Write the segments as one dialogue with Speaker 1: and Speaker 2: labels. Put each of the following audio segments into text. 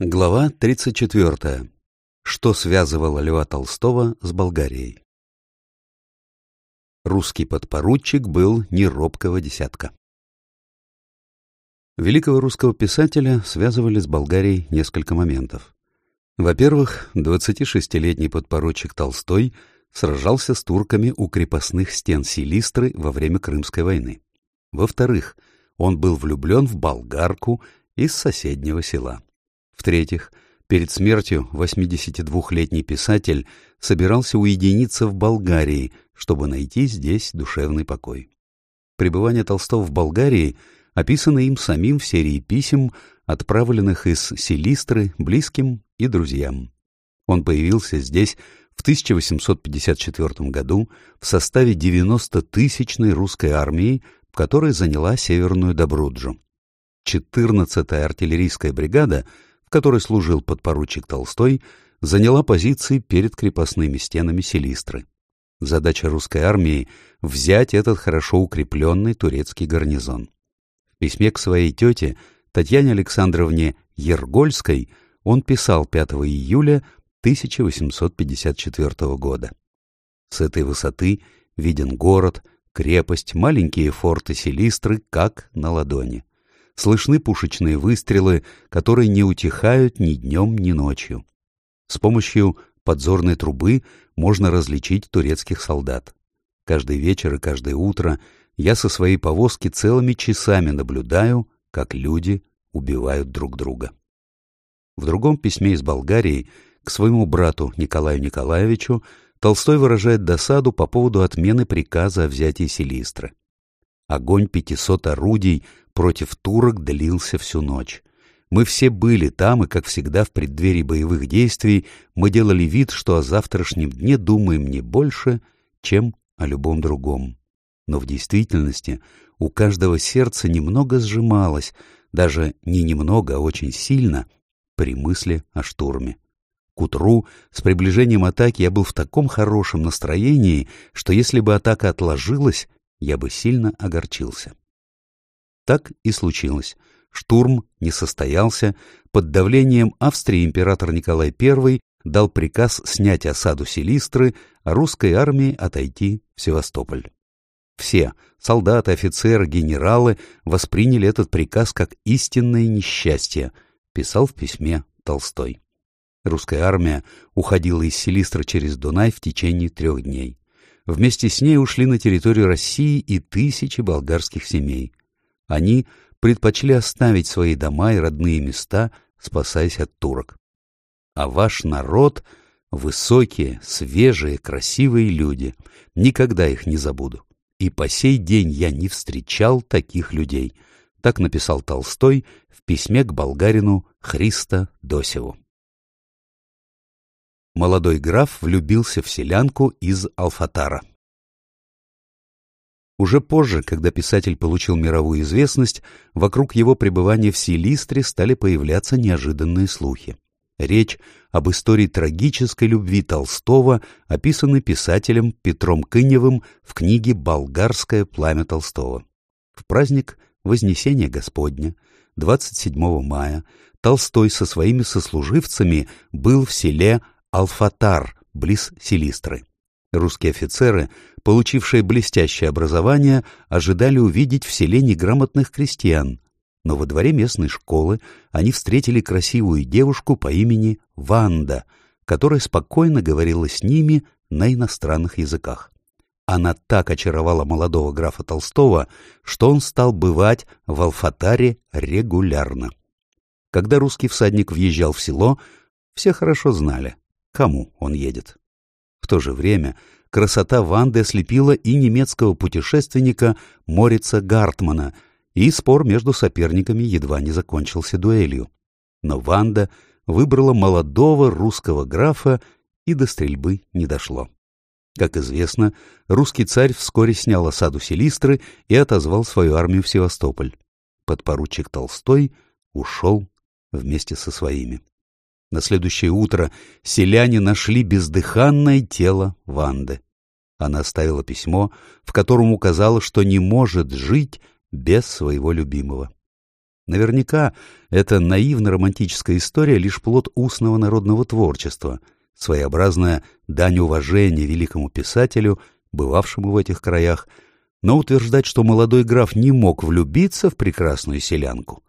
Speaker 1: Глава 34. Что связывало Льва Толстого с Болгарией? Русский подпоручик был не робкого десятка. Великого русского писателя связывали с Болгарией несколько моментов. Во-первых, 26-летний подпоручик Толстой сражался с турками у крепостных стен Силистры во время Крымской войны. Во-вторых, он был влюблен в болгарку из соседнего села. В-третьих, перед смертью 82-летний писатель собирался уединиться в Болгарии, чтобы найти здесь душевный покой. Пребывание Толстого в Болгарии описано им самим в серии писем, отправленных из Селистры близким и друзьям. Он появился здесь в 1854 году в составе 90-тысячной русской армии, которая заняла Северную Добруджу. 14-я артиллерийская бригада — в которой служил подпоручик Толстой, заняла позиции перед крепостными стенами Селистры. Задача русской армии — взять этот хорошо укрепленный турецкий гарнизон. В письме к своей тете, Татьяне Александровне Ергольской, он писал 5 июля 1854 года. С этой высоты виден город, крепость, маленькие форты Селистры, как на ладони слышны пушечные выстрелы, которые не утихают ни днем, ни ночью. С помощью подзорной трубы можно различить турецких солдат. Каждый вечер и каждое утро я со своей повозки целыми часами наблюдаю, как люди убивают друг друга. В другом письме из Болгарии к своему брату Николаю Николаевичу Толстой выражает досаду по поводу отмены приказа о взятии Селистры. Огонь пятисот орудий против турок длился всю ночь. Мы все были там, и, как всегда, в преддверии боевых действий мы делали вид, что о завтрашнем дне думаем не больше, чем о любом другом. Но в действительности у каждого сердце немного сжималось, даже не немного, а очень сильно, при мысли о штурме. К утру, с приближением атаки, я был в таком хорошем настроении, что если бы атака отложилась, я бы сильно огорчился. Так и случилось. Штурм не состоялся. Под давлением Австрии император Николай I дал приказ снять осаду Селистры, а русской армии отойти в Севастополь. Все — солдаты, офицеры, генералы — восприняли этот приказ как истинное несчастье, писал в письме Толстой. Русская армия уходила из Селистры через Дунай в течение трех дней. Вместе с ней ушли на территорию России и тысячи болгарских семей. Они предпочли оставить свои дома и родные места, спасаясь от турок. А ваш народ — высокие, свежие, красивые люди. Никогда их не забуду. И по сей день я не встречал таких людей. Так написал Толстой в письме к болгарину Христа Досеву. Молодой граф влюбился в селянку из Алфатара. Уже позже, когда писатель получил мировую известность, вокруг его пребывания в Силистре стали появляться неожиданные слухи. Речь об истории трагической любви Толстого, описанной писателем Петром Кыневым в книге «Болгарское пламя Толстого». В праздник Вознесения Господня, 27 мая, Толстой со своими сослуживцами был в селе Алфатар, близ Силистры. Русские офицеры, получившие блестящее образование, ожидали увидеть в селе неграмотных крестьян, но во дворе местной школы они встретили красивую девушку по имени Ванда, которая спокойно говорила с ними на иностранных языках. Она так очаровала молодого графа Толстого, что он стал бывать в Алфатаре регулярно. Когда русский всадник въезжал в село, все хорошо знали, кому он едет. В то же время красота Ванды ослепила и немецкого путешественника Морица Гартмана, и спор между соперниками едва не закончился дуэлью. Но Ванда выбрала молодого русского графа, и до стрельбы не дошло. Как известно, русский царь вскоре снял осаду Селистры и отозвал свою армию в Севастополь. Подпоручик Толстой ушел вместе со своими. На следующее утро селяне нашли бездыханное тело Ванды. Она оставила письмо, в котором указала, что не может жить без своего любимого. Наверняка эта наивно-романтическая история лишь плод устного народного творчества, своеобразная дань уважения великому писателю, бывавшему в этих краях, но утверждать, что молодой граф не мог влюбиться в прекрасную селянку,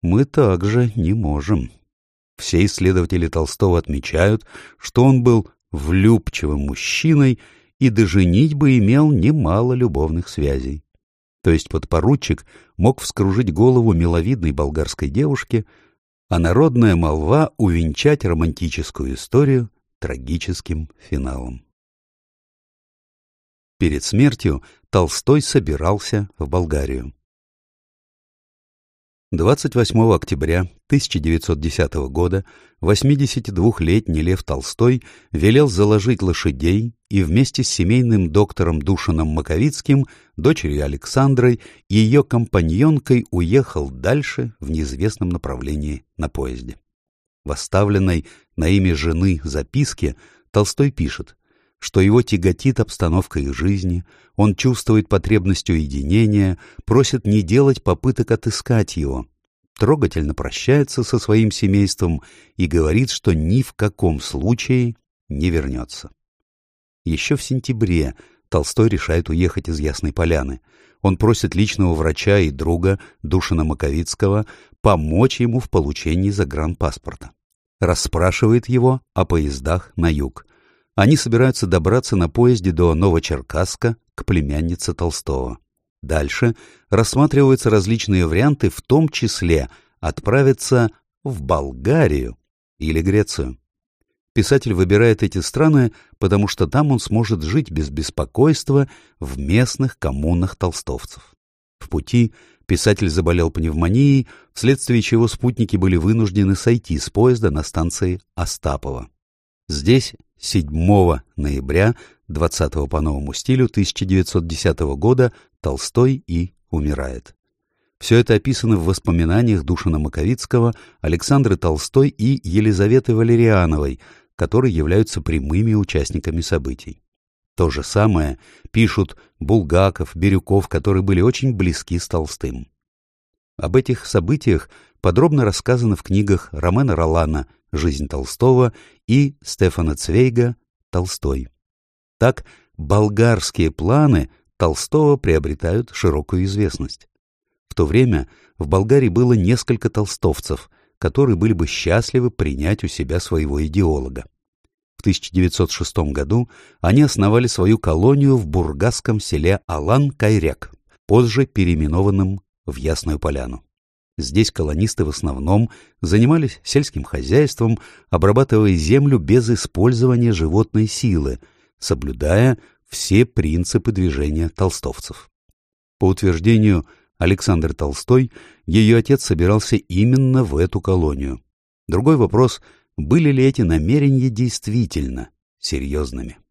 Speaker 1: мы также не можем. Все исследователи Толстого отмечают, что он был влюбчивым мужчиной и до женитьбы имел немало любовных связей. То есть подпоручик мог вскружить голову миловидной болгарской девушке, а народная молва увенчать романтическую историю трагическим финалом. Перед смертью Толстой собирался в Болгарию. 28 октября 1910 года 82-летний Лев Толстой велел заложить лошадей и вместе с семейным доктором Душином Маковицким, дочерью Александрой и ее компаньонкой уехал дальше в неизвестном направлении на поезде. В оставленной на имя жены записке Толстой пишет, что его тяготит обстановка их жизни, он чувствует потребность уединения, просит не делать попыток отыскать его, трогательно прощается со своим семейством и говорит, что ни в каком случае не вернется. Еще в сентябре Толстой решает уехать из Ясной Поляны. Он просит личного врача и друга Душина Маковицкого помочь ему в получении загранпаспорта. Расспрашивает его о поездах на юг. Они собираются добраться на поезде до Новочеркасска к племяннице Толстого. Дальше рассматриваются различные варианты, в том числе отправиться в Болгарию или Грецию. Писатель выбирает эти страны, потому что там он сможет жить без беспокойства в местных коммунах толстовцев. В пути писатель заболел пневмонией, вследствие чего спутники были вынуждены сойти с поезда на станции Остапова. Здесь 7 ноября 20 по новому стилю 1910 года Толстой и умирает. Все это описано в воспоминаниях Душина Маковицкого, Александры Толстой и Елизаветы Валериановой, которые являются прямыми участниками событий. То же самое пишут Булгаков, Бирюков, которые были очень близки с Толстым. Об этих событиях подробно рассказано в книгах Ромена Ролана «Жизнь Толстого» и Стефана Цвейга «Толстой». Так, болгарские планы Толстого приобретают широкую известность. В то время в Болгарии было несколько толстовцев, которые были бы счастливы принять у себя своего идеолога. В 1906 году они основали свою колонию в бургасском селе Алан-Кайряк, позже переименованном в Ясную Поляну. Здесь колонисты в основном занимались сельским хозяйством, обрабатывая землю без использования животной силы, соблюдая все принципы движения толстовцев. По утверждению Александр Толстой, ее отец собирался именно в эту колонию. Другой вопрос, были ли эти намерения действительно серьезными.